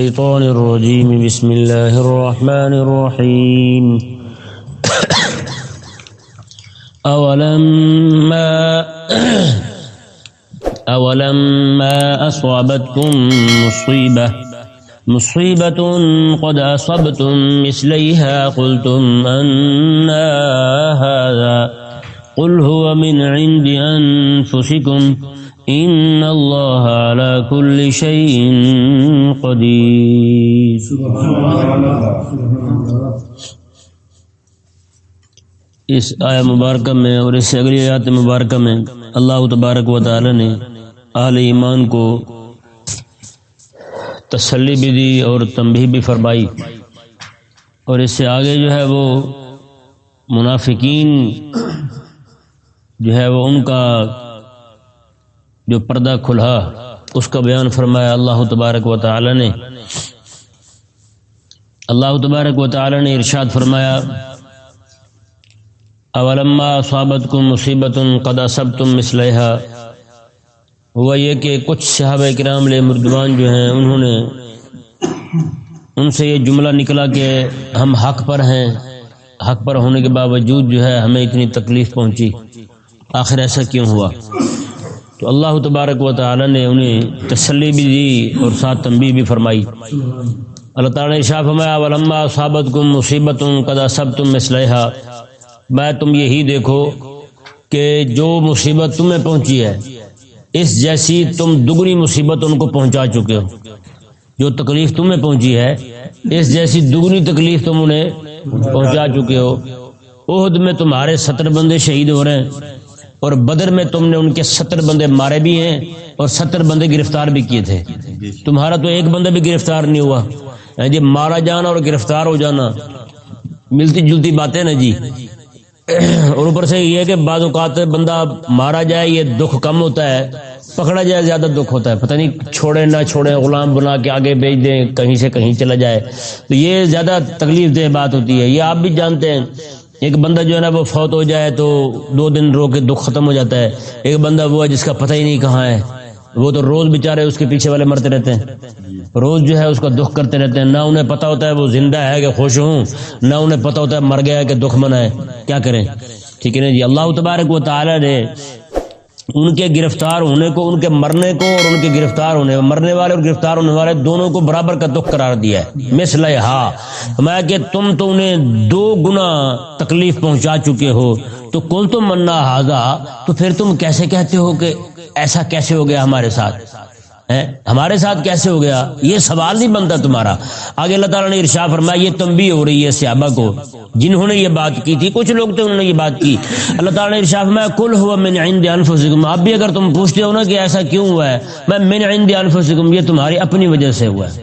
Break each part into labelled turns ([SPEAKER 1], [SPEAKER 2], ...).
[SPEAKER 1] الشيطان الرجيم. بسم الله الرحمن الرحيم. أولما أولما أصابتكم مصيبة. مصيبة قد أصبتم مثليها. قلتم أن هذا قل هو من عند أنفسكم. ان اللہ على كل شيء قدیر اس آیا مبارکہ میں اور اس سے اگلی آیات مبارکہ میں اللہ تبارک و تعالی نے اہل ایمان کو تسلی بھی دی اور تنبیہ بھی فرمائی۔ اور اس سے آگے جو ہے وہ منافقین جو ہے وہ ان کا جو پردہ کھلا، اس کا بیان فرمایا اللہ تبارک و تعالی نے۔ اللہ تبارک و تعالی نے ارشاد فرمایا، اولما صابت کم مصیبت قدا سب تم مسلحہ ہوا یہ کہ کچھ صحابہ کرام لے مردوان جو ہیں، انہوں نے ان سے یہ جملہ نکلا کہ ہم حق پر ہیں۔ حق پر ہونے کے باوجود جو ہے ہمیں اتنی تکلیف پہنچی۔ آخر ایسا کیوں ہوا؟ تو اللہ تبارک و تعالی نے انہیں تسلی بھی دی اور ساتھ تنبیہ بھی فرمائی۔ اللہ تعالیٰ نے شاہ فرمایا، ولما صابت کم مصیبت قدا سب تم مسلحہ میں تم یہی دیکھو کہ جو مصیبت تمہیں پہنچی ہے، اس جیسی تم دگنی مصیبت ان کو پہنچا چکے ہو۔ جو تکلیف تمہیں پہنچی ہے، اس جیسی دگنی تکلیف تم انہیں پہنچا چکے ہو۔ عہد میں تمہارے ستر بندے شہید ہو رہے ہیں۔ اور بدر میں تم نے ان کے ستر بندے مارے بھی ہیں اور ستر بندے گرفتار بھی کیے تھے۔ تمہارا تو ایک بندہ بھی گرفتار نہیں ہوا۔ یعنی جی مارا جانا اور گرفتار ہو جانا۔ ملتی جلتی باتیں نا جی۔ اور اوپر سے یہ کہ بعض اوقات بندہ مارا جائے یہ دکھ کم ہوتا ہے، پکڑا جائے زیادہ دکھ ہوتا ہے۔ پتہ نہیں چھوڑے نہ چھوڑے غلام بنا کے آگے بھیج دیں، کہیں سے کہیں چلا جائے۔ تو یہ زیادہ تکلیف دہ بات ہوتی ہے۔ یہ آپ بھی جانتے ہیں۔ ایک بندہ جو ہے نا وہ فوت ہو جائے تو دو دن رو کے دکھ ختم ہو جاتا ہے۔ ایک بندہ وہ ہے جس کا پتہ ہی نہیں کہاں ہے۔ وہ تو روز بےچارے اس کے پیچھے والے مرتے رہتے ہیں۔ روز جو ہے اس کا دکھ کرتے رہتے ہیں۔ نہ انہیں پتا ہوتا ہے وہ زندہ ہے کہ خوش ہوں۔ نہ انہیں پتا ہوتا ہے مر گیا ہے کہ دکھ منا ہے۔ کیا کریں؟ ٹھیک ہے نا جی؟ اللہ تبارک و تعالی نے ان کے گرفتار ہونے کو، ان کے مرنے کو اور ان کے گرفتار ہونے، مرنے والے اور گرفتار ہونے والے دونوں کو برابر کا دکھ قرار دیا ہے۔ مثل ہا، میں کہ تم تو انہیں دو گنا تکلیف پہنچا چکے ہو۔ تو کل تو منا ہاضا تو پھر تم کیسے کہتے ہو کہ ایسا کیسے ہو گیا ہمارے ساتھ؟ ہمارے ساتھ کیسے ہو گیا؟ یہ سوال نہیں بنتا تمہارا۔ آگے اللہ تعالیٰ نے ارشا فرمایا، یہ تم بھی ہو رہی ہے سیابا کو۔ جنہوں نے یہ بات کی تھی، کچھ لوگ تھے، انہوں نے یہ بات کی۔ اللہ تعالیٰ نے ارشا فرمایا کل ہوا میں نے انفسکم۔ اب بھی اگر تم پوچھتے ہو نا کہ ایسا کیوں ہوا ہے، میں میں نے انفسکم، یہ تمہاری اپنی وجہ سے ہوا ہے۔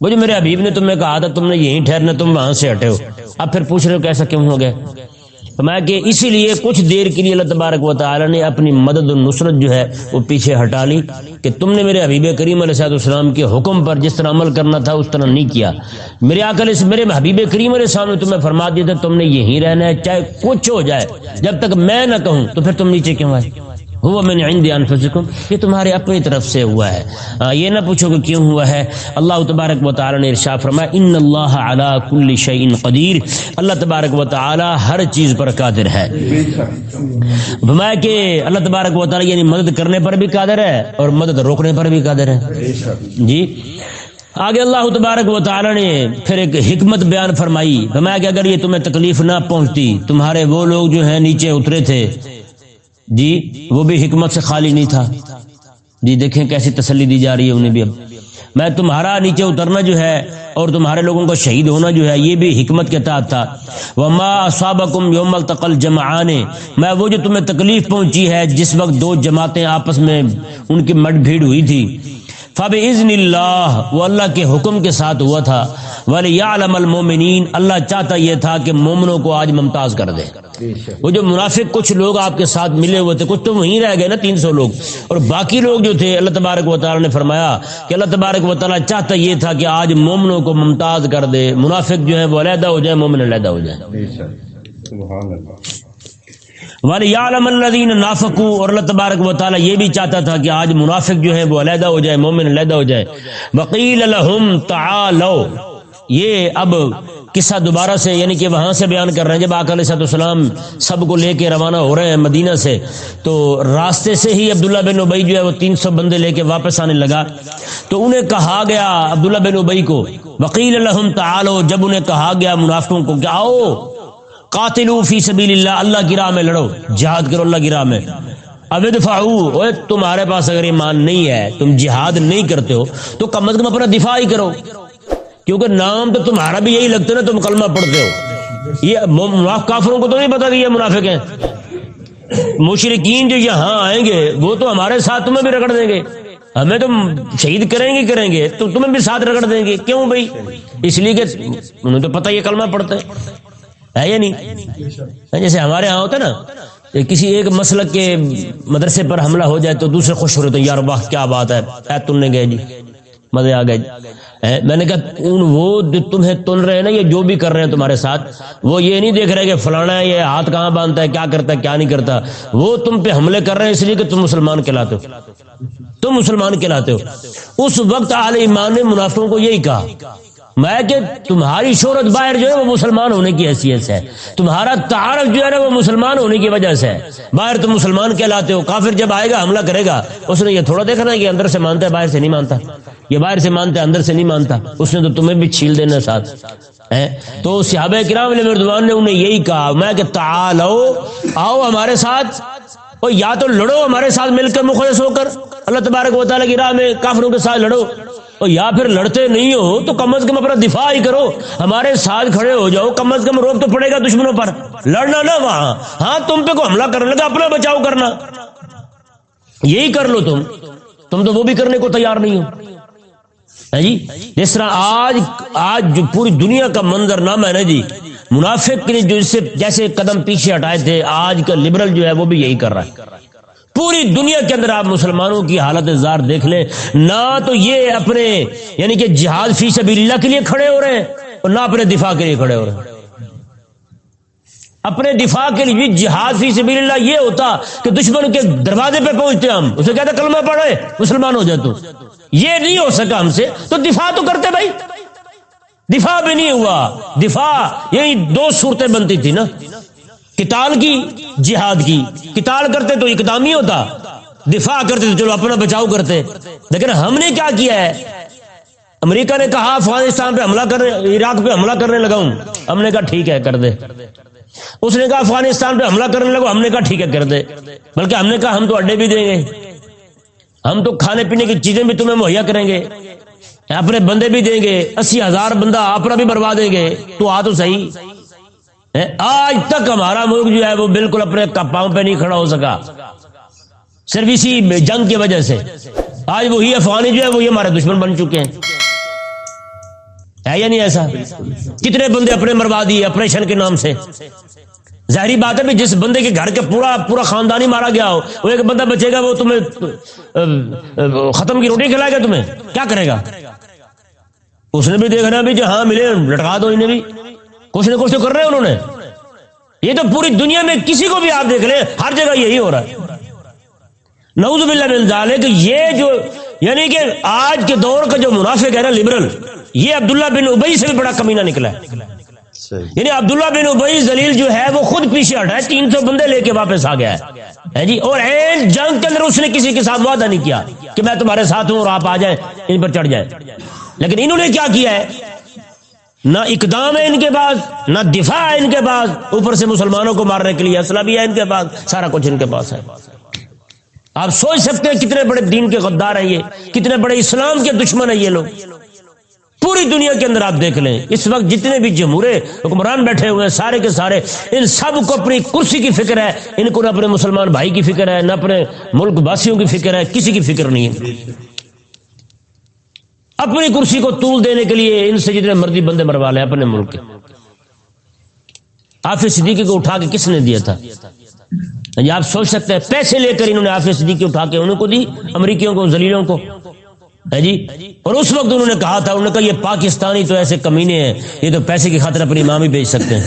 [SPEAKER 1] وہ جو میرے حبیب نے تمہیں کہا تھا، تم نے یہیں ٹھہرنا، تم وہاں سے ہٹے ہو۔ اب پھر پوچھ رہے ہو کہ ایسا کیوں ہو گیا؟ فرمایا کہ اسی لیے کچھ دیر کے لیے اللہ تبارک و تعالی نے اپنی مدد و نصرت جو ہے وہ پیچھے ہٹا لی کہ تم نے میرے حبیب کریم علیہ صاحب السلام کے حکم پر جس طرح عمل کرنا تھا اس طرح نہیں کیا۔ میرے آکل اس میرے حبیب کریم علیہ السلام نے تمہیں فرما دیا تھا، تم نے یہیں رہنا ہے، چاہے کچھ ہو جائے، جب تک میں نہ کہوں تو پھر تم نیچے کیوں آئے؟ ہوا میں نے عند انفسکم یہ تمہارے اپنی طرف سے ہوا ہے۔ آ, یہ نہ پوچھو کہ کیوں ہوا ہے۔ اللہ تبارک و تعالی نے ارشاد فرمایا ان اللہ علی کل شیء قدیر اللہ تبارک و تعالی ہر چیز پر قادر ہے۔ فرمایا کہ اللہ تبارک و تعالی یعنی مدد کرنے پر بھی قادر ہے اور مدد روکنے پر بھی قادر ہے۔ جی۔ آگے اللہ تبارک و تعالی نے پھر ایک حکمت بیان فرمائی۔ فرمایا کہ اگر یہ تمہیں تکلیف نہ پہنچتی تمہارے وہ لوگ جو ہیں نیچے اترے تھے۔ جی وہ بھی حکمت سے خالی نہیں تھا۔ جی دیکھیں کیسی تسلی دی جا رہی ہے انہیں بھی اب۔ میں تمہارا نیچے اترنا جو ہے اور تمہارے لوگوں کا شہید ہونا جو ہے، یہ بھی حکمت کے تحت تھا۔ وہ یوم التقل جمعان میں وہ جو تمہیں تکلیف پہنچی ہے، جس وقت دو جماعتیں آپس میں ان کی مٹ بھیڑ ہوئی تھی۔ فب عزن اللہ وہ اللہ کے حکم کے ساتھ ہوا تھا۔ ولی المومنین اللہ چاہتا یہ تھا کہ مومنوں کو آج ممتاز کر دے۔ وہ جو منافق کچھ لوگ آپ کے ساتھ ملے ہوئے تھے کچھ تو وہیں رہ گئے نا تین سو لوگ۔ اور باقی لوگ جو تھے اللہ تبارک و تعالیٰ نے فرمایا کہ اللہ تبارک و تعالیٰ چاہتا یہ تھا کہ آج مومنوں کو ممتاز کر دے۔ منافق جو ہے وہ علیحدہ ہو جائے مومن علیحدہ ہو جائے والی عالم الدین نافکو اور اللہ تبارک و تعالیٰ یہ بھی چاہتا تھا کہ آج منافق جو ہے وہ علیحدہ ہو جائے مومن علیحدہ ہو جائے وکیل الحم تعالو یہ اب قصہ دوبارہ سے یعنی کہ وہاں سے بیان کر رہے ہیں۔ جب آک علیہ السلام سب کو لے کے روانہ ہو رہے ہیں مدینہ سے، تو راستے سے ہی عبداللہ بن ابئی جو ہے وہ تین سو بندے لے کے واپس آنے لگا۔ تو انہیں کہا گیا عبداللہ بن ابئی کو وکیل الحم تعالو جب انہیں کہا گیا منافقوں کو کہ آؤ قاتل فی سبیل اللہ اللہ کی راہ میں لڑو، جہاد کرو، اللہ کی راہ میں۔ ابد فاؤ تمہارے پاس اگر ایمان نہیں ہے، تم جہاد نہیں کرتے ہو، تو کم از کم اپنا دفاع ہی کرو۔ کیونکہ نام تو تمہارا بھی یہی لگتا ہے نا، تم کلمہ پڑھتے ہو۔ یہ کافروں کو تو نہیں پتا کہ یہ منافق ہیں۔ مشرقین جو یہاں آئیں گے، وہ تو ہمارے ساتھ تمہیں بھی رگڑ دیں گے۔ ہمیں تو شہید کریں گے کریں گے۔ تو تمہیں بھی ساتھ رگڑ دیں گے۔ کیوں بھائی؟ اس لیے کہ انہیں تو پتہ یہ کلمہ پڑھتے ہیں۔ ہے یا نہیں؟ ہاں، جیسے ہمارے ہاں ہوتا نا کسی ایک مسلک کے مدرسے پر حملہ ہو جائے تو دوسرے خوش ہو رہے تو، یار واہ، کیا بات ہے اے تننے گئے جی۔ مزے آ گئے۔ میں نے کہا وہ تمہیں تن رہے ہیں نا، یہ جو بھی کر رہے ہیں تمہارے ساتھ، وہ یہ نہیں دیکھ رہے کہ فلانا ہے، یہ ہاتھ کہاں باندھتا ہے، کیا کرتا ہے، کیا نہیں کرتا۔ وہ تم پہ حملے کر رہے ہیں، اس لیے کہ تم مسلمان کہلاتے ہو۔ تم مسلمان کہلاتے ہو۔ اس وقت عال ایمان نے منافعوں کو یہی کہا میں کہ تمہاری شہرت باہر جو ہے وہ مسلمان ہونے کی حیثیت سے تمہارا تعارف جو ہے نا وہ مسلمان ہونے کی وجہ سے باہر تم مسلمان کہلاتے ہو، کافر جب آئے گا، حملہ کرے گا، اس نے یہ تھوڑا دیکھنا ہے کہ اندر سے مانتا ہے، باہر سے نہیں مانتا۔ یہ باہر سے مانتا ہے، اندر سے نہیں مانتا۔ اس نے تو تمہیں بھی چھیل دینا ساتھ۔ تو صحابہ کرام مردوان نے انہیں یہی کہا، میں کہ تعالو، آؤ ہمارے ساتھ۔ یا تو لڑو ہمارے ساتھ مل کر مخلص ہو کر، اللہ تبارک و تعالیٰ کی راہ میں کافروں کے ساتھ لڑو۔ یا پھر لڑتے نہیں ہو تو کم از کم اپنا دفاع ہی کرو۔ ہمارے ساتھ کھڑے ہو جاؤ، کم از کم روک تو پڑے گا دشمنوں پر۔ لڑنا نہ وہاں۔ ہاں تم پہ کو حملہ کرنے لگا، اپنا بچاؤ کرنا۔ یہی کر لو تم۔ تم تو وہ بھی کرنے کو تیار نہیں ہو۔ جی؟ جس طرح آج آج جو پوری دنیا کا منظر نام ہے نا جی منافق کے لیے جو اس سے جیسے قدم پیچھے ہٹائے تھے، آج کا لبرل جو ہے وہ بھی یہی کر رہا ہے۔ پوری دنیا کے اندر آپ مسلمانوں کی حالت زار دیکھ لیں۔ نہ تو یہ اپنے یعنی کہ جہاد فی سبیل اللہ کے لیے کھڑے ہو رہے ہیں اور نہ اپنے دفاع کے لیے کھڑے ہو رہے ہیں۔ اپنے دفاع کے لیے جہاد فی سبیل اللہ یہ ہوتا کہ دشمن کے دروازے پہ پہنچتے ہم۔ اسے کہتے کلمہ پڑھے مسلمان ہو جاتے یہ نہیں ہو سکا ہم سے۔ تو دفاع تو کرتے بھائی۔ دفاع بھی نہیں ہوا۔ دفاع، یہی دو صورتیں بنتی تھی نا۔ کتال کی، جہاد کی۔ کتال کرتے تو اقدامی ہوتا، دفاع کرتے تو چلو اپنا بچاؤ کرتے۔ لیکن ہم نے کیا کیا ہے؟ امریکہ نے کہا، افغانستان پہ حملہ کرنے، عراق پہ حملہ کرنے لگا ہوں۔ ہم نے کہا، ٹھیک ہے، کر دے۔ اس نے کہا، افغانستان پہ حملہ کرنے لگا ہم نے کہا، ٹھیک ہے، کر دے۔ بلکہ ہم نے کہا، ہم تو اڈے بھی دیں گے۔ ہم تو کھانے پینے کی چیزیں بھی تمہیں مہیا کریں گے۔ اپنے بندے بھی دیں گے۔ اسی ہزار بندہ اپنا بھی بروا دیں گے تو آ تو صحیح۔ آج تک ہمارا ملک جو ہے وہ بالکل اپنے پاؤں پہ نہیں کھڑا ہو سکا۔ صرف اسی جنگ کی وجہ سے۔ آج وہی افغانی جو ہے وہی ہمارے دشمن بن چکے ہیں۔ ہے یا نہیں ایسا؟ کتنے بندے اپنے مروا دیے آپریشن کے نام سے۔ ظاہری بات ہے جس بندے کے گھر کے پورا پورا خاندانی مارا گیا ہو، وہ ایک بندہ بچے گا، وہ تمہیں، ختم کی روٹی کھلائے گا تمہیں۔ کیا کرے گا؟ اس نے بھی دیکھنا بھی جو ہاں ملے، لٹکا دو انہیں بھی۔ کچھ نہ کچھ تو کر رہے انہوں نے۔ یہ تو پوری دنیا میں کسی کو بھی آپ دیکھ لیں ہر جگہ یہی ہو رہا ہے۔ نعوذ باللہ من ذالک یہ جو یعنی کہ آج کے دور کا جو منافق ہے نا لبرل یہ عبداللہ بن ابئی سے بھی بڑا کمینہ نکلا ہے۔ یعنی عبداللہ بن ابئی زلیل جو ہے وہ خود پیچھے ہٹا ہے تین سو بندے لے کے واپس آ گیا ہے۔ جی؟ اور این جنگ کے اندر اس نے کسی کے ساتھ وعدہ نہیں کیا کہ میں تمہارے ساتھ ہوں اور آپ آ جائیں ان پر چڑھ جائیں۔ لیکن انہوں نے کیا کیا ہے؟ نہ اقدام ہے ان کے پاس، نہ دفاع ہے ان کے پاس، اوپر سے مسلمانوں کو مارنے کے لیے اسلحہ بھی ہے ان کے پاس، سارا کچھ ان کے پاس ہے۔ آپ سوچ سکتے ہیں کتنے بڑے دین کے غدار ہیں یہ، کتنے بڑے اسلام کے دشمن ہیں یہ لوگ۔ پوری دنیا کے اندر آپ دیکھ لیں، اس وقت جتنے بھی جمہورے حکمران بیٹھے ہوئے ہیں، سارے کے سارے، ان سب کو اپنی کرسی کی فکر ہے۔ ان کو نہ اپنے مسلمان بھائی کی فکر ہے، نہ اپنے ملک واسیوں کی فکر ہے، کسی کی فکر نہیں ہے۔ اپنی کرسی کو طول دینے کے لیے ان سے جتنے مرضی بندے مروا لے اپنے ملک کے۔ آفس صدیقی کو اٹھا کے کس نے دیا تھا؟ یعنی آپ سوچ سکتے ہیں، پیسے لے کر انہوں نے آفس صدیقی اٹھا کے انہوں کو دی، امریکیوں کو، زلیلوں کو۔ ہے جی؟ اور اس وقت انہوں نے کہا تھا، انہوں نے کہا یہ پاکستانی تو ایسے کمینے ہیں، یہ تو پیسے کی خاطر اپنی ماں بھی بیچ سکتے ہیں۔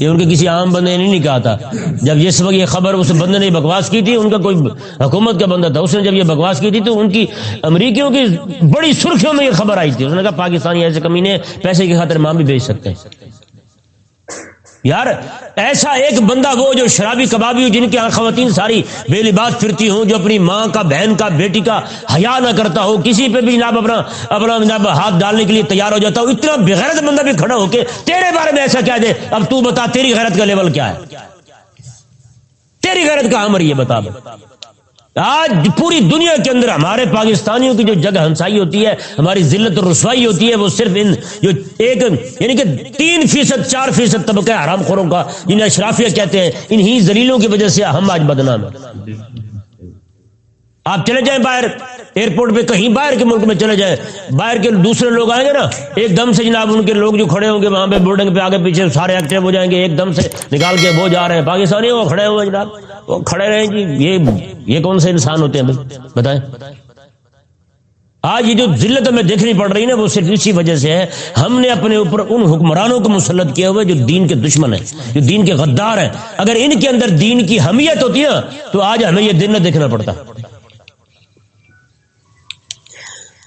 [SPEAKER 1] یہ ان کے کسی عام بندے نے نہیں کہا تھا۔ جب اس وقت یہ خبر اس بندے نے بکواس کی تھی، ان کا کوئی حکومت کا بندہ تھا، اس نے جب یہ بکواس کی تھی تو ان کی امریکیوں کی بڑی سرخیوں میں یہ خبر آئی تھی۔ اس نے کہا پاکستانی ایسے کمینے پیسے کی خاطر ماں بھی بیچ سکتے ہیں۔ یار، ایسا ایک بندہ وہ جو شرابی کبابی ہو جن کے یہاں خواتین ساری بے لباس پھرتی ہوں، جو اپنی ماں کا، بہن کا، بیٹی کا حیا نہ کرتا ہو، کسی پہ بھی جناب اپنا اپنا جناب ہاتھ ڈالنے کے لیے تیار ہو جاتا ہو، اتنا بغیرت بندہ بھی کھڑا ہو کے تیرے بارے میں ایسا کیا دے؟ اب تو بتا تیری غیرت کا لیول کیا ہے؟ تیری غیرت کا عمر یہ بتا بتا آج پوری دنیا کے اندر ہمارے پاکستانیوں کی جو جگہ ہنسائی ہوتی ہے، ہماری ذلت اور رسوائی ہوتی ہے، وہ صرف ان جو ایک یعنی کہ تین فیصد، چار فیصد طبقہ حرام خوروں کا، جنہیں اشرافیہ کہتے ہیں، انہی زلیلوں کی وجہ سے ہم آج بدنام ہیں۔ آپ چلے جائیں باہر ایئرپورٹ پہ کہیں باہر کے ملک میں چلے جائیں، باہر کے دوسرے لوگ آئیں گے نا، ایک دم سے جناب ان کے لوگ جو کھڑے ہوں گے، وہاں پہ بورڈنگ پہ آگے پیچھے سارے ایکٹیو ہو جائیں گے، ایک دم سے نکال کے وہ جا رہے ہیں۔ پاکستانی وہ کھڑے ہوئے جناب، وہ کھڑے رہے جی یہ یہ کون سے انسان ہوتے ہیں بتائیں۔ آج یہ جو ذلت میں دیکھنی پڑ رہی نا، وہ صرف اسی وجہ سے ہے، ہم نے اپنے اوپر ان حکمرانوں کو مسلط کیا ہوئے جو دین کے دشمن ہیں، جو دین کے غدار ہیں۔ اگر ان کے اندر دین کی حمیت ہوتی ہے تو آج ہمیں یہ دن نہ دیکھنا پڑتا۔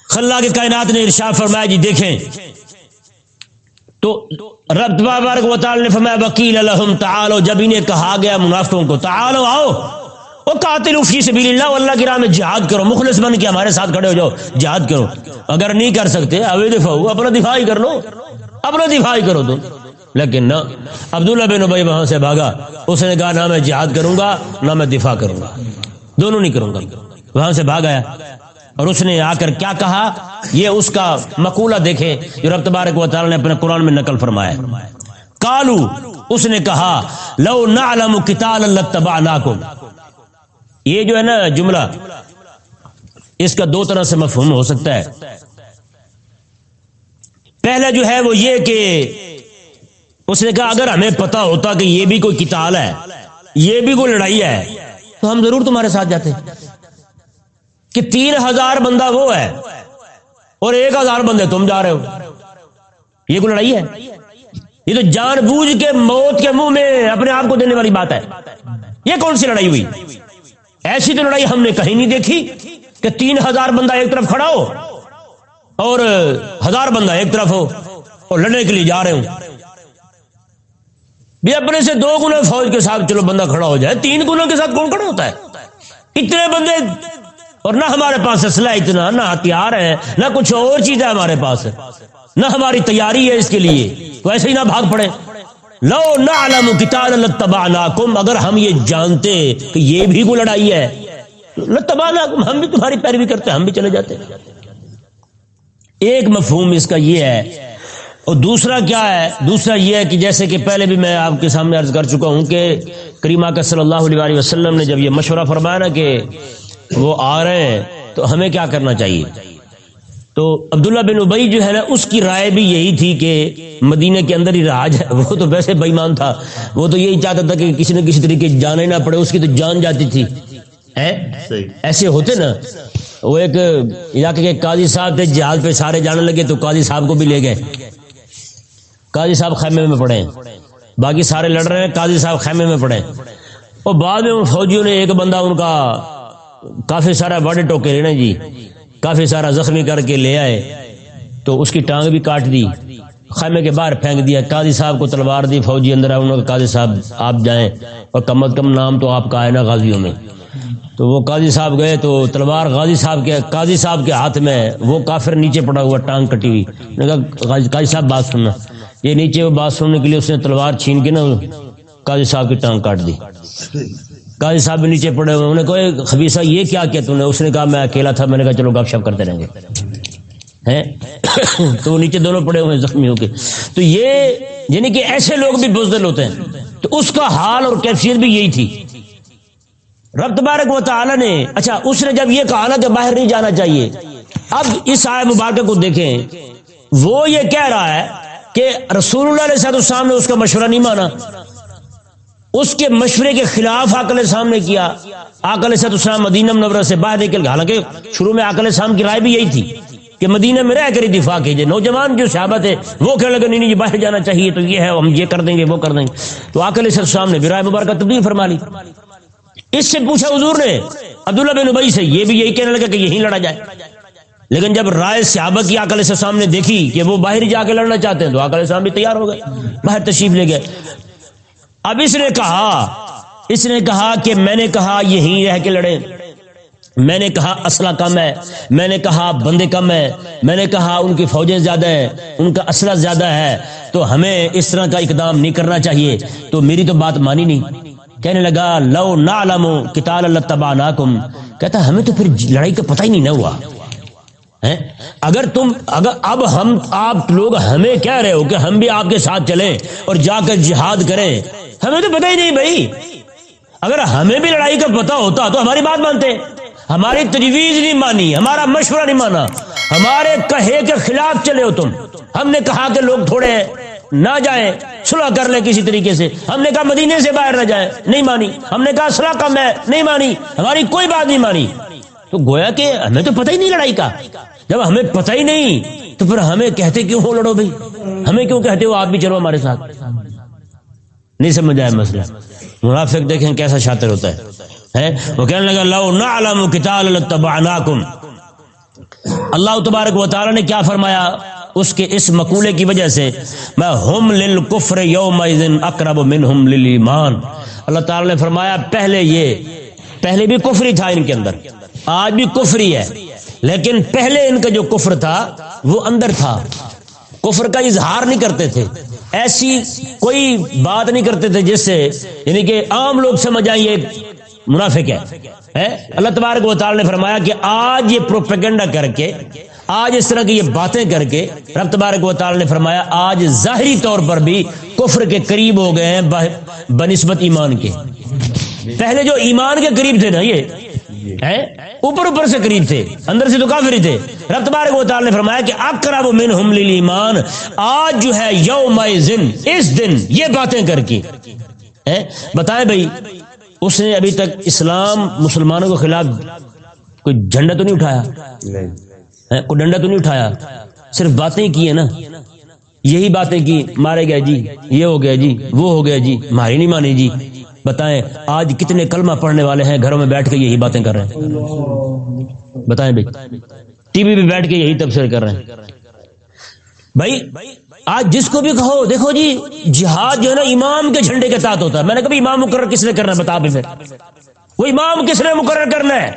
[SPEAKER 1] خلا کے کائنات نے ارشاد فرمایا جی دیکھیں تو رب تبارک و تعالی نے فرمایا وکیل الحم تعالو، جب انہیں کہا گیا منافقوں کو تعالو، آؤ، وہ قاتل فی سبیل اللہ اللہ کی راہ میں جہاد کرو، مخلص بن کے ہمارے ساتھ کھڑے ہو جاؤ، جہاد کرو۔ اگر نہیں کر سکتے اوے دفاع اپنا دفاع ہی کر لو، اپنا دفاع ہی کرو تم لیکن نہ، عبداللہ بن ابئی وہاں سے بھاگا، اس نے کہا نہ میں جہاد کروں گا، نہ میں دفاع کروں گا۔ دونوں نہیں کروں گا۔ وہاں سے بھاگ آیا۔ اور اس نے آ کر کیا کہا؟ یہ اس کا مقولہ دیکھے جو رب تبارک و تعالی نے اپنے قرآن میں نقل فرمایا کالو اس نے کہا، لو نعلم کتال لتبعناکم یہ جو ہے نا جملہ، اس کا دو طرح سے مفہوم ہو سکتا ہے۔ پہلا جو ہے وہ یہ کہ اس نے کہا، اگر ہمیں پتا ہوتا کہ یہ بھی کوئی کتال ہے، یہ بھی کوئی لڑائی ہے، تو ہم ضرور تمہارے ساتھ جاتے۔ ہیں کہ تین ہزار بندہ وہ ہے اور ایک ہزار بندے تم جا رہے ہو۔ یہ کوئی لڑائی ہے؟ یہ تو جان بوجھ کے موت کے منہ میں اپنے آپ کو دینے والی بات ہے۔ یہ کون سی لڑائی ہوئی؟ ایسی تو لڑائی ہم نے کہیں نہیں دیکھی کہ تین ہزار بندہ ایک طرف کھڑا ہو اور ہزار بندہ ایک طرف ہو اور لڑنے کے لیے جا رہے ہوں۔ بھی اپنے سے دو گنا فوج کے ساتھ چلو بندہ کھڑا ہو جائے۔ تین گنوں کے ساتھ کون کھڑا ہوتا ہے؟ اتنے بندے اور نہ ہمارے پاس اسلحہ اتنا نہ ہتھیار ہے، نہ کچھ اور چیز ہے ہمارے پاس۔ نہ ہماری تیاری ہے اس کے لیے۔ تو ایسے ہی نہ بھاگ پڑے۔ لو نعلم کتاب اگر ہم یہ جانتے کہ یہ بھی کوئی لڑائی ہے۔ لتبعناکم ہم بھی تمہاری پیروی کرتے، ہم بھی چلے جاتے۔ ایک مفہوم اس کا یہ ہے۔ اور دوسرا کیا ہے؟ دوسرا یہ ہے کہ جیسے کہ پہلے بھی میں آپ کے سامنے عرض کر چکا ہوں کہ کریمہ کا صلی اللہ علیہ وسلم نے جب یہ مشورہ فرمایا نا کہ وہ آ رہے ہیں تو ہمیں کیا کرنا چاہیے؟ تو عبداللہ بن ابئی جو ہے نا اس کی رائے بھی یہی تھی کہ مدینہ کے اندر ہی راج ہے وہ تو ویسے بےمان تھا۔ وہ تو یہی چاہتا تھا کہ کسی نہ کسی طریقے جانے نہ پڑے اس کی تو جان جاتی تھی۔ ایسے ہوتے نا۔ وہ ایک علاقے کے قاضی صاحب تھے جہاز پہ سارے جانے لگے تو قاضی صاحب کو بھی لے گئے۔ قاضی صاحب خیمے میں پڑے۔ باقی سارے لڑ رہے ہیں قاضی صاحب خیمے میں پڑے۔ اور بعد میں فوجیوں نے ایک بندہ ان کا کافی سارا بڑے ٹوکے لینا جی کافی سارا زخمی کر کے لے آئے۔ تو اس کی ٹانگ بھی کاٹ دی۔ خیمے کے باہر پھینک دیا۔ قاضی صاحب کو تلوار دی، فوجی اندر آئے۔ انہوں نے قاضی صاحب، آپ جائیں۔ اور کم از کم نام تو آپ کا آئے نا غازیوں میں۔ تو وہ قاضی صاحب گئے تو تلوار غازی صاحب کے، قاضی صاحب کے ہاتھ میں وہ کافر نیچے پڑا ہوا ٹانگ کٹی ہوئی۔ نے کہا قاضی صاحب، بات سننا۔ یہ نیچے وہ بات سننے کے لیے اس نے تلوار چھین کے نا قاضی صاحب کی ٹانگ کاٹ دی۔ قاضی صاحب نیچے پڑے ہوئے انہوں نے کہا خبیصہ، یہ کیا کیا تم نے؟ اس نے کہا، میں اکیلا تھا، میں نے کہا، چلو گپ شپ کرتے رہیں گے۔ تو نیچے دونوں پڑے ہوئے زخمی ہو کے۔ تو یہ یعنی کہ ایسے لوگ بھی بزدل ہوتے ہیں۔ تو اس کا حال اور کیفیت بھی یہی تھی۔ رب تبارک و تعالی نے اچھا اس نے جب یہ کہا نا کہ باہر نہیں جانا چاہیے، اب اس آئے مبارکہ کو دیکھیں۔ وہ یہ کہہ رہا ہے کہ رسول اللہ علیہ السلام نے اس کا مشورہ نہیں مانا۔ اس کے مشورے کے خلاف آکل سامنے کیا۔ آکل صد اسلام مدینہ منورہ سے باہر نکل گیا حالانکہ شروع میں آکل شام کی رائے بھی یہی تھی کہ مدینہ میں رہ کر ہی دفاع کیجیے نوجوان جو صحابہ تھے، وہ کہنے لگے، نہیں نہیں جی، باہر جانا چاہیے، تو یہ ہے، ہم یہ کر دیں گے، وہ کر دیں گے۔ تو آکل صد اسلام نے برائے مبارکہ تبدیل فرما لی۔ اس سے پوچھا حضور نے، عبداللہ بن ابئی سے یہ بھی یہی کہنے لگا کہ یہی لڑا جائے۔ لیکن جب رائے صحابہ کی آکل سے سامنے دیکھی کہ وہ باہر جا کے لڑنا چاہتے ہیں، تو آکل صاحب بھی تیار ہو گئے، باہر تشریف لے گئے۔ اب اس نے کہا، اس نے کہا کہ میں نے کہا یہیں رہ کے لڑے۔ میں نے کہا، اسلحہ کم ہے۔ میں نے کہا، بندے کم ہے میں نے کہا، ان کی فوجیں زیادہ ہیں۔ ان کا اسلحہ زیادہ ہے۔ تو ہمیں اس طرح کا اقدام نہیں کرنا چاہیے۔ تو میری تو بات مانی نہیں۔ کہنے لگا، لو نہ کتال اللہ تبا کہتا، ہمیں تو پھر لڑائی کا پتہ ہی نہیں نہ ہوا۔ اگر تم، اگر اب ہم، آپ لوگ ہمیں کہہ رہے ہو کہ ہم بھی آپ کے ساتھ چلیں اور جا کر جہاد کریں ہمیں تو پتہ ہی نہیں بھائی۔ اگر ہمیں بھی لڑائی کا پتہ ہوتا تو ہماری بات مانتے۔ ہماری تجویز نہیں مانی، ہمارا مشورہ نہیں مانا۔ ہمارے کہے کے خلاف چلے ہو تم۔ ہم نے کہا کہ لوگ تھوڑے نہ جائیں، صلح کر لیں کسی طریقے سے۔ ہم نے کہا مدینے سے باہر نہ جائیں، نہیں مانی۔ ہم نے کہا صلح کم ہے، نہیں مانی۔ ہماری کوئی بات نہیں مانی۔ تو گویا کہ ہمیں تو پتہ ہی نہیں لڑائی کا۔ جب ہمیں پتہ ہی نہیں تو پھر ہمیں کہتے کیوں ہو لڑو بھائی؟ ہمیں کیوں کہتے ہو آپ بھی چلو ہمارے ساتھ؟ نہیں سمجھ آئے مسئلہ۔ منافق دیکھیں کیسا شاطر ہوتا ہے۔ وہ کہنے لگا اللہ تبارک و تعالی نے کیا فرمایا؟ اس کے اس مقولے کی وجہ سے، میں ہم للکفر یوم اقرب منہم للایمان۔ اللہ تعالی نے فرمایا، پہلے یہ، پہلے بھی کفری تھا ان کے اندر۔ آج بھی کفری ہے۔ لیکن پہلے ان کا جو کفر تھا، وہ اندر تھا۔ کفر کا اظہار نہیں کرتے تھے۔ ایسی کوئی بات نہیں کرتے تھے جس سے یعنی کہ عام لوگ سمجھ آئیں یہ منافق ہے۔ اللہ تبارک و تعالی نے فرمایا کہ آج یہ پروپیگنڈا کر کے، آج اس طرح کی یہ باتیں کر کے رب تبارک و تعالی نے فرمایا آج ظاہری طور پر بھی کفر کے قریب ہو گئے ہیں بنسبت ایمان کے۔ پہلے جو ایمان کے قریب تھے نا یہ اوپر اوپر سے قریب تھے اندر سے تو کافر ہی تھے۔ رب تبارک و تعالی نے فرمایا کہ اقرب منہم للایمان آج جو ہے یوم زن اس دن یہ باتیں کر کے۔ بتائیں بھائی اس نے ابھی تک اسلام مسلمانوں کے خلاف کوئی جھنڈا تو نہیں اٹھایا؟ کوئی ڈنڈا تو نہیں اٹھایا؟ صرف باتیں کی ہیں نا۔ یہی باتیں کی مارے گئے جی یہ ہو گیا جی وہ ہو گیا جی ماری نہیں مانی جی۔ بتائیں، آج کتنے کلمہ پڑھنے والے ہیں، گھروں میں بیٹھ کے یہی باتیں کر رہے ہیں۔ بتائیں بھائی، ٹی وی پہ بیٹھ کے یہی تبصرے کر رہے ہیں۔ بھائی، آج جس کو بھی کہو، دیکھو جی جہاد جو ہے نا، امام کے جھنڈے کے ساتھ ہوتا ہے۔ میں نے کبھی امام مقرر کس نے کرنا بتا پھر۔ وہ امام کس نے مقرر کرنا ہے؟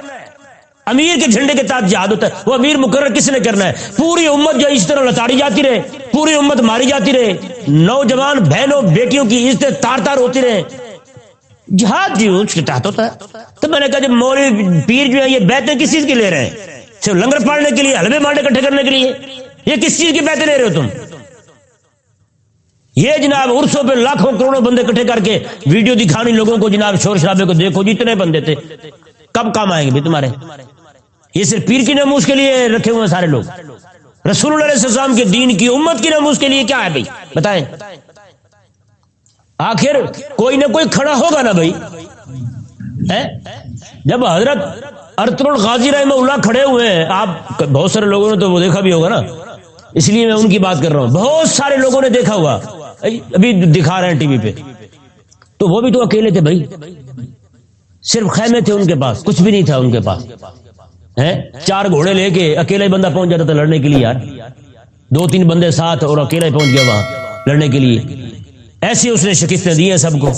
[SPEAKER 1] امیر کے جھنڈے کے تحت جہاد ہوتا ہے۔ وہ امیر مقرر کس نے کرنا ہے؟ پوری امت جو اس طرح لتاڑی جاتی رہے۔ پوری امت ماری جاتی رہے۔ نوجوان بہنوں، بیٹیوں کی عزتیں تار تار ہوتی رہے جہاد جی اس کے تحت ہوتا ہے۔ تو میں نے کہا جی، جب مولوی پیر جو ہے یہ بیتیں کس چیز کی لے رہے ہیں؟ صرف لنگر پاڑنے کے لیے، حلبے مارنے کٹھے کرنے کے لیے۔ یہ کس چیز کی بیتیں لے رہے ہو تم؟ یہ جناب ارسوں پہ لاکھوں کروڑوں بندے کٹھے کر کے ویڈیو دکھانی لوگوں کو جناب شور شرابے کو دیکھو، جتنے بندے تھے۔ کب کام آئیں گے بھی تمہارے؟ یہ صرف پیر کی نموز کے لیے رکھے ہوئے سارے لوگ۔ رسول اللہ علیہ السلام کے دین کی امت کی نموز کے لیے کیا ہے بھائی؟ بتائیں۔ آخر کوئی نہ کوئی کھڑا ہوگا نا بھائی۔ جب حضرت ارتر الغازی رحمہ اللہ کھڑے ہوئے ہیں، آپ بہت سارے لوگوں نے تو وہ دیکھا بھی ہوگا نا۔ اس لیے میں ان کی بات کر رہا ہوں۔ بہت سارے لوگوں نے دیکھا ہوا ابھی دکھا رہے ہیں ٹی وی پہ۔ تو وہ بھی تو اکیلے تھے بھائی۔ صرف خیمے تھے ان کے پاس، کچھ بھی نہیں تھا ان کے پاس۔ چار گھوڑے لے کے اکیلا ہی بندہ پہنچ جاتا تھا لڑنے کے لیے یار۔ دو تین بندے ساتھ اور اکیلا ہی پہنچ گیا وہاں لڑنے کے لیے۔ ایسی اس نے شکستیں دی ہیں سب کو۔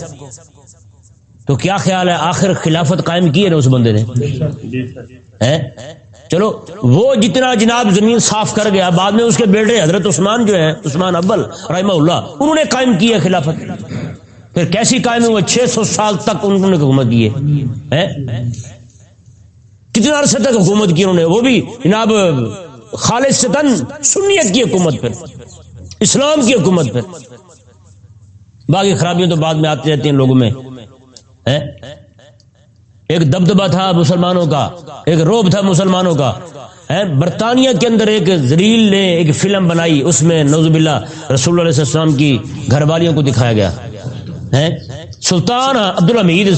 [SPEAKER 1] تو کیا خیال ہے؟ آخر خلافت قائم کی ہے نا اس بندے نے؟ چلو، وہ جتنا جناب زمین صاف کر گیا، بعد میں اس کے بیٹے حضرت عثمان جو ہے عثمان ابل رحمہ اللہ، انہوں نے قائم کی ہے خلافت۔ پھر کیسی قائم ہوئے چھ سو سال تک انہوں نے حکومت کی ہے۔ کتنا عرصے تک حکومت کی انہوں نے؟ وہ بھی جناب خالد ستن سنیت کی حکومت پہ اسلام کی حکومت پہ باقی خرابیاں تو بعد میں آتی رہتی ہیں لوگوں میں ایک دبدبا تھا مسلمانوں کا، ایک روب تھا مسلمانوں کا برطانیہ کے اندر ایک زریل نے ایک فلم بنائی، اس میں نوزب اللہ رسول اللہ علیہ السلام کی گھر والیوں کو دکھایا گیا سلطان عبد الحمید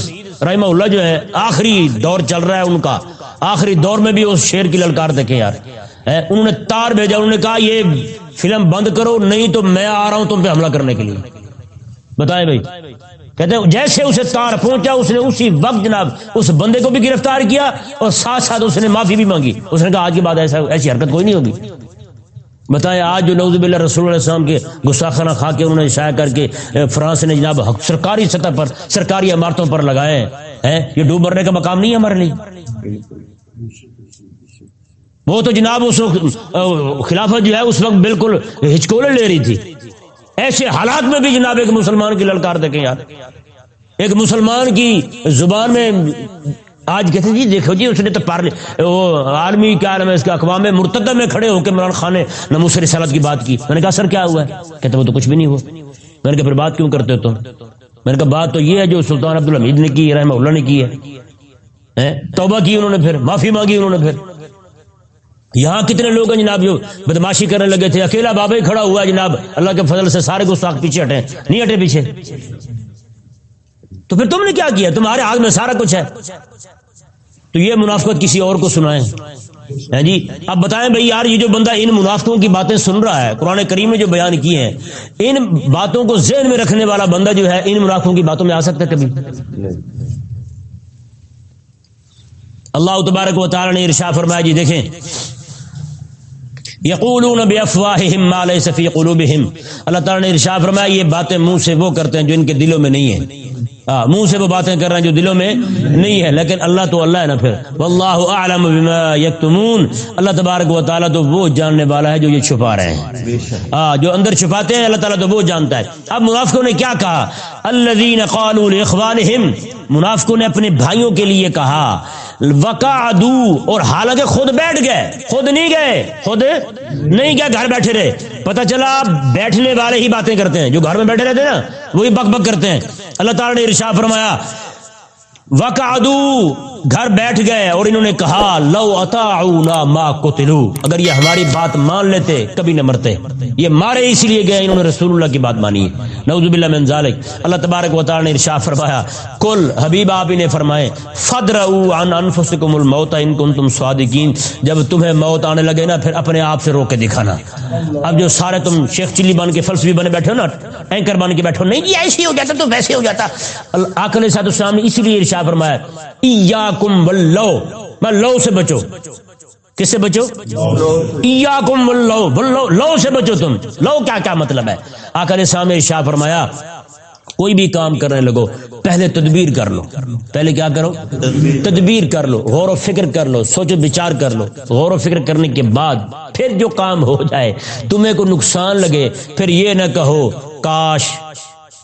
[SPEAKER 1] رحمہ اللہ جو ہے، آخری دور چل رہا ہے ان کا، آخری دور میں بھی اس شیر کی للکار دیکھیں یار انہوں نے تار بھیجا، انہوں نے کہا یہ فلم بند کرو، نہیں تو میں آ رہا ہوں تم پہ حملہ کرنے کے لیے۔ بتائیں بھائی۔ کہتے ہیں جیسے اسے تار پہنچا، اس نے اسی وقت جناب اس بندے کو بھی گرفتار کیا اور ساتھ ساتھ اس نے معافی بھی مانگی۔ اس نے کہا آج کے بعد ایسا ایسی حرکت کوئی نہیں ہوگی۔ بتائیں آج جو نوز اللہ رسول علیہ السلام کے گستاخانہ کھا کے انہوں نے شائع کر کے فرانس نے جناب سرکاری سطح پر، سرکاری عمارتوں پر لگائے۔ ہیں؟ یہ ڈوب مرنے کا مقام نہیں ہے ہمارے لیے۔ وہ تو جناب اس وقت خلافت جو ہے، اس وقت بالکل ہچکولے لے رہی تھی۔ ایسے حالات میں بھی جناب ایک مسلمان کی للکار دیکھیں یار ایک مسلمان کی زبان میں آج کہتے جی دیکھو جی اس نے تو پارلی وہ عالمی کیا نام ہے، اس کے اقوام مرتدہ میں کھڑے ہو کے عمران خان نے نموس رسالت کی بات کی۔ میں نے کہا، سر، کیا ہوا ہے؟ کہتے وہ تو کچھ بھی نہیں ہوا۔ میں نے کہا، پھر بات کیوں کرتے ہو تم؟ میں نے کہا، بات تو یہ ہے جو سلطان عبد الحمید نے کی رحمہ اللہ نے کی ہے۔ توبہ کی انہوں نے پھر، معافی مانگی انہوں نے پھر۔ یہاں کتنے لوگ ہیں جناب جو بدماشی کرنے لگے تھے؟ اکیلا بابا ہی کھڑا ہوا ہے جناب۔ اللہ کے فضل سے سارے گستاخ پیچھے ہٹے نہیں ہٹے پیچھے؟ تو پھر تم نے کیا کیا؟ تمہارے ہاتھ میں سارا کچھ ہے۔ تو یہ منافقت کسی اور کو سنائیں۔ ہاں جی؟ اب بتائیں بھائی یار، یہ جو بندہ ان منافقوں کی باتیں سن رہا ہے، قرآن کریم میں جو بیان کی ہیں، ان باتوں کو ذہن میں رکھنے والا بندہ جو ہے، ان منافقوں کی باتوں میں آ سکتا ہے کبھی؟ اللہ تبارک و تعالی نے ارشا فرمایا جی دیکھیں۔ یقولون بافواہہم ما لیس فی قلوبہم۔ اللہ تعالی نے ارشاد فرمایا، یہ باتیں منہ سے وہ کرتے ہیں جو ان کے دلوں میں نہیں ہیں۔ ہاں منہ سے وہ باتیں کر رہے ہیں جو دلوں میں نہیں ہے لیکن اللہ تو اللہ ہے نا پھر۔ واللہ اعلم بما یکتمون۔ اللہ تبارک و تعالی تو وہ جاننے والا ہے جو یہ چھپا رہے ہیں۔ ہاں جو اندر چھپاتے ہیں، اللہ تعالیٰ تو وہ جانتا ہے۔ اب منافقوں نے کیا کہا؟ الذین قالوا لاخوانہم منافقوں نے اپنے بھائیوں کے لیے کہا وقعدو اور حالانکہ خود بیٹھ گئے، خود نہیں گئے، خود نہیں گئے، گھر بیٹھے رہے۔ پتہ چلا بیٹھنے والے ہی باتیں کرتے ہیں، جو گھر میں بیٹھے رہتے ہیں نا، وہی بک بک کرتے ہیں۔ اللہ تعالی نے ارشا فرمایا وقعدو گھر بیٹھ گئے اور انہوں نے کہا، لو ما قتلو اگر یہ ہماری بات مان لیتے، کبھی نہ مرتے۔ یہ مارے اس لیے گئے، انہوں نے رسول اللہ کی بات مانی۔ نعوذ باللہ من ذالک۔ اللہ تبارک و تعالی نے ارشاد فرمایا کل حبیب آپ نے فرمائے فدرؤ عن انفسکم الموت ان کنتم صادقین۔ جب تمہیں موت آنے لگے نا، پھر اپنے آپ سے رو کے دکھانا۔ اب جو سارے تم شیخ چلی بن کے فلسفی بنے بیٹھے ہو نا، اینکر بن کے بیٹھو نہیں، یہ ایسے ہو جاتا تو ویسے ہو جاتا۔ آکل صاحب السلام نے اسی لیے ارشاد فرمایا ایاکم واللو میں لو سے بچو۔ کس سے بچو؟ ایاکم واللو واللو لو سے بچو تم۔ لو کیا کیا مطلب ہے؟ آقا نے سامنے ارشاد فرمایا، کوئی بھی کام کرنے لگو، پہلے تدبیر کر لو۔ پہلے کیا کرو؟ تدبیر کر لو، غور و فکر کر لو سوچو بچار کر لو۔ غور و فکر کرنے کے بعد پھر جو کام ہو جائے، تمہیں کو نقصان لگے، پھر یہ نہ کہو، کاش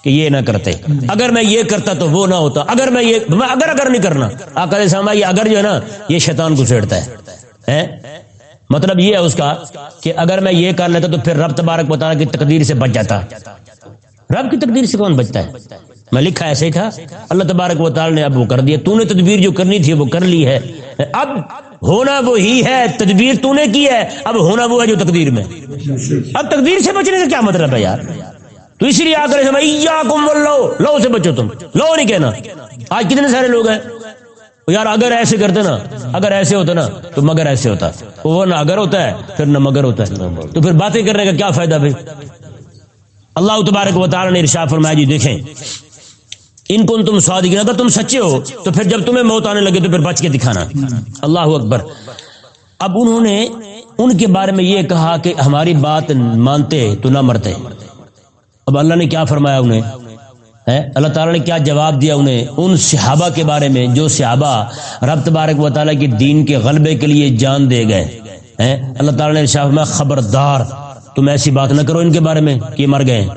[SPEAKER 1] کہ یہ نہ کرتے۔ اگر میں یہ کرتا تو وہ نہ ہوتا۔ اگر میں یہ میں اگر اگر نہیں کرنا۔ آکر ساما یہ اگر جو ہے نا، یہ شیطان گھسیڑتا ہے۔ مطلب یہ ہے اس کا کہ اگر میں یہ کر لیتا تو پھر رب تبارک بتانا کی تقدیر سے بچ جاتا۔ رب کی تقدیر سے کون بچتا ہے؟ میں لکھا ایسے تھا اللہ تبارک و تعالی نے اب وہ کر دیا۔ تو نے تدبیر جو کرنی تھی، وہ کر لی ہے۔ اب ہونا وہی ہے، تدبیر تو نے کی ہے۔ اب ہونا وہ ہے جو تقدیر میں۔ اب تقدیر سے بچنے کا کیا مطلب ہے یار؟ تو اسی لیے آ کر لو لو سے بچو تم۔ لو نہیں کہنا۔ آج کتنے سارے لوگ ہیں؟ یار اگر ایسے کرتے نا، اگر ایسے ہوتا نا، تو مگر ایسے ہوتا۔ وہ نہ اگر ہوتا ہے، پھر نہ مگر ہوتا ہے۔ تو پھر باتیں کرنے کا کیا فائدہ بھائی اللہ تبارک و تعالی نے ارشاد فرمایا جی دیکھیں۔ ان کو تم سواد اگر تم سچے ہو، تو پھر جب تمہیں موت آنے لگے، تو پھر بچ کے دکھانا۔ اللہ اکبر۔ اب انہوں نے، ان کے بارے میں یہ کہا کہ ہماری بات مانتے تو نہ مرتے۔ اب اللہ نے کیا فرمایا انہیں؟ اللہ تعالیٰ نے کیا جواب دیا انہیں؟ ان صحابہ کے بارے میں، جو صحابہ رب تبارک و تعالیٰ کی دین کے غلبے کے لیے جان دے گئے۔ اللہ تعالیٰ نے میں خبردار، تم ایسی بات نہ کرو ان کے بارے میں کہ مر گئے۔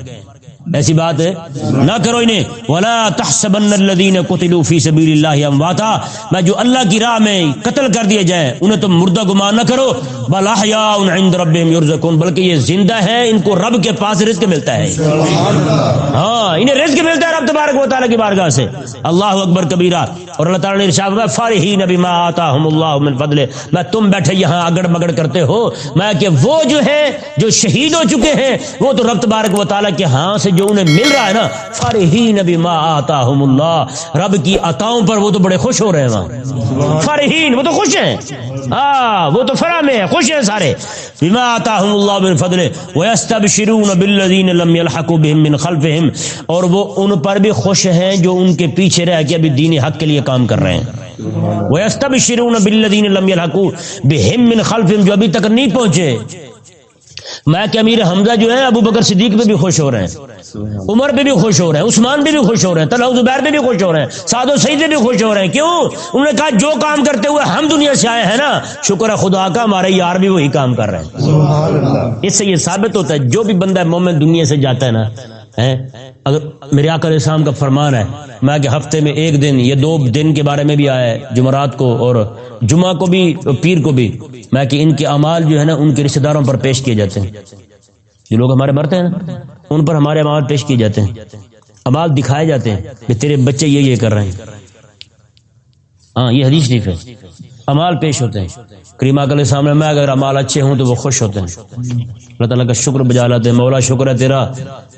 [SPEAKER 1] ایسی بات ہے۔ نہ کرو انہیں۔ ولا تحسبن الذين قتلوا في سبيل الله امواتا میں جو اللہ کی راہ میں قتل کر دیے جائیں انہیں تم مردہ گمان نہ کرو۔ بل احیاء عند ربهم يرزقون۔ بلکہ یہ زندہ ہے ان کو رب کے پاس رزق ملتا ہے۔ ہاں انہیں رزق ملتا ہے رب تبارک و تعالی کی بارگاہ سے۔ اللہ اکبر کبیرہ۔ اور اللہ تعالی نے ارشاد فرمایا فرحین بما آتاهم الله من فضل میں تم بیٹھے یہاں اگڑ مگڑ کرتے ہو۔ میں کہ وہ جو ہے جو شہید ہو چکے ہیں وہ تو رب تبارک و تعالی کے ہاں سے جو انہیں مل رہا ہے نا فرحین بما آتاہم اللہ رب کی عطاؤں پر وہ تو بڑے خوش ہو رہے ہیں۔ وہاں فرحین وہ تو خوش ہیں۔ ہاں وہ تو فرح میں ہیں خوش ہیں سارے۔ بما آتاہم اللہ من فضل۔ ویستبشرون بالذین لم يلحقوا بهم من خلفهم اور وہ ان پر بھی خوش ہیں جو ان کے پیچھے رہ کے ابھی دین حق کے لیے کام کر رہے ہیں۔ ویستبشرون بالذین لم يلحقوا بهم من خلفهم جو ابھی تک نہیں پہنچے۔ میں کہ امیر حمزہ جو ہے ابو بکر صدیق پہ بھی خوش ہو رہے ہیں۔ عمر پہ بھی خوش ہو رہے ہیں عثمان پہ بھی خوش ہو رہے ہیں طلحہ زبیر پہ بھی خوش ہو رہے ہیں سعد و سعید پہ بھی خوش ہو رہے ہیں۔ کیوں؟ انہوں نے کہا جو کام کرتے ہوئے ہم دنیا سے آئے ہیں نا شکر ہے خدا کا ہمارے یار بھی وہی کام کر رہے ہیں۔ اس سے یہ ثابت ہوتا ہے جو بھی بندہ مومن دنیا سے جاتا ہے نا اگر میرے آقا علیہ السلام کا فرمان ہے، میں کہ ہفتے میں ایک دن یہ دو دن کے بارے میں بھی آیا ہے، جمعرات کو اور جمعہ کو بھی، پیر کو بھی، میں کہ ان کے اعمال جو ہے نا، ان کے رشتے داروں پر پیش کیے جاتے ہیں۔ جو لوگ ہمارے مرتے ہیں نا ان پر ہمارے اعمال پیش کیے جاتے ہیں۔ اعمال دکھائے جاتے ہیں کہ تیرے بچے یہ یہ کر رہے ہیں۔ ہاں یہ حدیث شریف ہے۔ امال پیش ہوتے ہیں۔ کریمہ کے سامنے میں اگر امال اچھے ہوں تو وہ خوش ہوتے ہیں۔ اللہ تعالیٰ کا شکر بجا لاتے ہیں مولا شکر ہے تیرا۔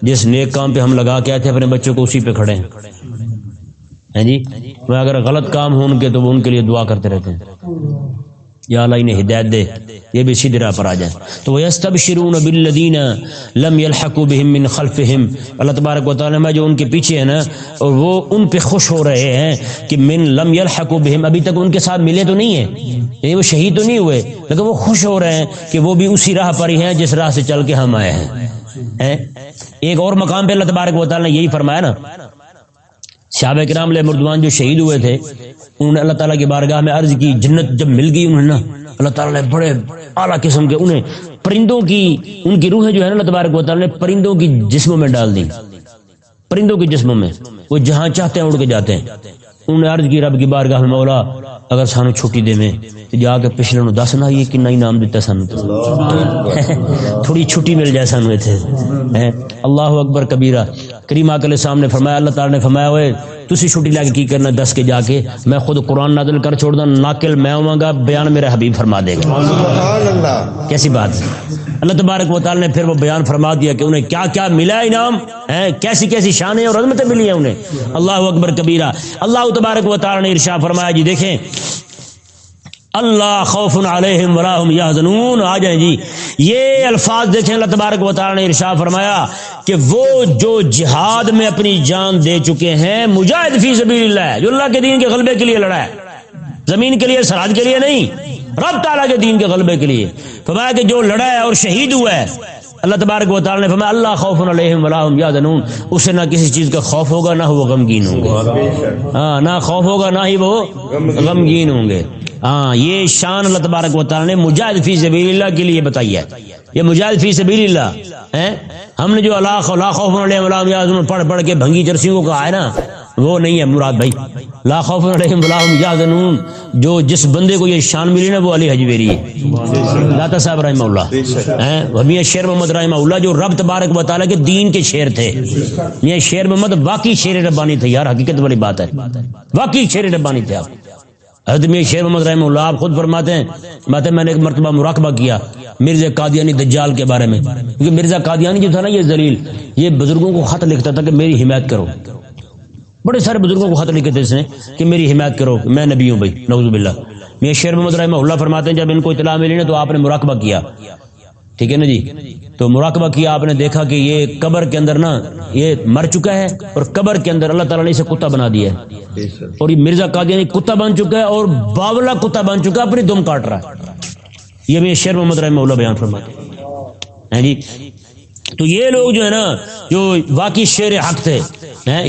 [SPEAKER 1] جس نیک کام پہ ہم لگا کے آئے تھے اپنے بچوں کو اسی پہ کھڑے ہیں جی؟ میں اگر غلط کام ہوں ان کے تو وہ ان کے لیے دعا کرتے رہتے ہیں۔ یا اللہ انہیں ہدایت دے، یہ بھی سیدھی راہ پر آ جائیں۔ تو وہ یستبشرون بالذین لم يلحقوا بهم من خلفهم اللہ تبارک و تعالی میں جو ان کے پیچھے ہیں نا اور وہ ان پہ خوش ہو رہے ہیں کہ من لم يلحقوا بهم ابھی تک ان کے ساتھ ملے تو نہیں ہیں۔ یعنی وہ شہید تو نہیں ہوئے، لیکن وہ خوش ہو رہے ہیں کہ وہ بھی اسی راہ پر ہی ہیں جس راہ سے چل کے ہم آئے ہیں؟ ایک اور مقام پہ اللہ تبارک و تعالی نے یہی فرمایا نا، صحابہ کرام علیہ مردوان جو شہید ہوئے تھے انہوں نے اللہ تعالیٰ کی بارگاہ میں عرض کی جنت جب مل گئی انہوں نے اللہ تعالیٰ نے بڑے اعلیٰ قسم کے انہیں پرندوں کی ان کی روحیں جو ہے نا اللہ تبارک و تعالیٰ نے پرندوں کی جسموں میں ڈال دی پرندوں کی جسموں میں۔ وہ جہاں چاہتے ہیں اڑ کے جاتے ہیں۔ انہوں نے عرض کی رب کی بارگاہ میں مولا اگر سانو چھٹی دے میں تو جا کے پچھلے نو دس نہ یہ کنا انعام دیتا سانو تھوڑی چھٹی مل جائے سانو اتنے اللہ اکبر کبیرہ۔ کریم آکل سامنے فرمایا، اللہ تعالی نے فرمایا ہوئے تسی چھٹی لے کے کی کرنا دس کے جا کے؟ میں خود قرآن نازل کر چھوڑ دا ناقل میں ہوں گا، بیان میرا حبیب فرما دے گا۔ کیسی بات اللہ تبارک و تعالی نے پھر وہ بیان فرما دیا کہ انہیں کیا کیا ملا انعام؟ ہے کیسی کیسی شانیں اور عظمتیں ملی ہیں انہیں؟ اللہ اکبر کبیرہ، اللہ تبارک و تعالی نے ارشاد فرمایا جی دیکھیں اللہ خوف علیہم وراہم یحزنون. آ جائیں جی. یہ الفاظ دیکھیں اللہ تبارک و تعالی نے ارشاد فرمایا کہ وہ جو جہاد میں اپنی جان دے چکے ہیں مجاہد فی سبیل اللہ جو اللہ کے دین کے غلبے کے لیے لڑا ہے۔ زمین کے لیے سرحد کے لیے نہیں رب تعالیٰ کے دین کے غلبے کے لیے۔ فرمایا کہ جو لڑا ہے اور شہید ہوا ہے اللہ تبارک و تعالی نے فرمایا اللہ خوف علیہم ولاہم یادنون اسے نہ کسی چیز کا خوف ہوگا نہ وہ غمگین ہوں گے۔ ہاں نہ خوف ہوگا نہ ہی وہ غمگین ہوں گے۔ ہاں یہ شان اللہ تبارک و تعالی نے مجاہد فی سبیل اللہ کے لیے بتائی ہے۔ یہ مجاہد فی سبیل اللہ ہے ہم نے جو اللہ یادنون پڑھ پڑھ کے بھنگی چرسی کو کہا ہے نا وہ نہیں ہے مراد بھائی۔ لا خوف علیہم ولا هم یحزنون جو جس بندے کو یہ شان ملی نا وہ علی حجویری ہے۔ داتا صاحب رحمہ اللہ ہیں؟ شیر محمد رحمہ اللہ جو رب تبارک و تعالی کے دین کے شیر تھے۔ یہ شیر محمد واقعی شیر ربانی تھے یار حقیقت والی بات ہے۔ واقعی شیر ربانی تھے آپ۔ حضرت شیر محمد رحمہ اللہ، آپ خود فرماتے ہیں باتیں میں نے ایک مرتبہ مراقبہ کیا مرزا قادیانی دجال کے بارے میں۔ کیونکہ مرزا قادیانی جو تھا نا، یہ ذلیل، یہ بزرگوں کو خط لکھتا تھا کہ میری حمایت کرو۔ بڑے سارے بزرگوں کو خط لکھے تھے اس نے کہ میری حمایت کرو، میں نبی ہوں بھائی نوز باللہ۔ میں شیر محمد رحمہ اللہ فرماتے ہیں، جب ان کو اطلاع ملی نا تو آپ نے مراقبہ کیا۔ ٹھیک ہے نا جی؟ تو مراقبہ کیا آپ نے دیکھا کہ یہ قبر کے اندر نا یہ مر چکا ہے اور قبر کے اندر اللہ تعالیٰ نے اسے کتا بنا دیا ہے۔ اور یہ مرزا قادیانی کتا بن چکا ہے اور باولا کتا بن چکا ہے، اپنی دم کاٹ رہا ہے۔ یہ بھی شیر محمد رحمہ اللہ بیان فرماتے ہیں۔ ہاں جی۔ تو یہ لوگ جو ہے نا، جو واقعی شیر حق تھے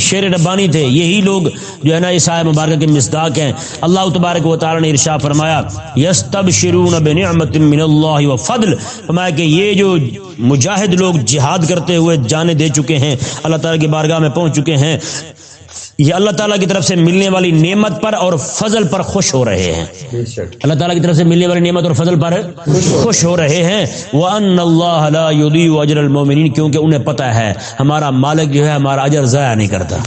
[SPEAKER 1] شیر ربانی تھے، یہی لوگ جو ہے نا عیسائی مبارکہ کے مصداق ہیں۔ اللہ تبارک و تعالی نے ارشا فرمایا، یستبشرون بنعمت من اللہ و فضل۔ فرمایا کہ یہ جو مجاہد لوگ جہاد کرتے ہوئے جانے دے چکے ہیں، اللہ تعالی کی بارگاہ میں پہنچ چکے ہیں یہ اللہ تعالیٰ کی طرف سے ملنے والی نعمت پر اور فضل پر خوش ہو رہے ہیں۔ اللہ تعالیٰ کی طرف سے ملنے والی نعمت اور فضل پر خوش ہو رہے ہیں۔ وَأَنَّ اللَّهَ لَا يُضِيُّ أَجْرَ الْمُؤْمِنِينَ کیونکہ انہیں پتہ ہے ہمارا مالک جو ہے ہمارا اجر ضائع نہیں کرتا۔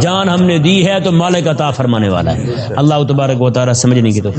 [SPEAKER 1] جان ہم نے دی ہے تو مالک عطا فرمانے والا ہے۔ اللہ تبارک و تعالیٰ سمجھنے کی تو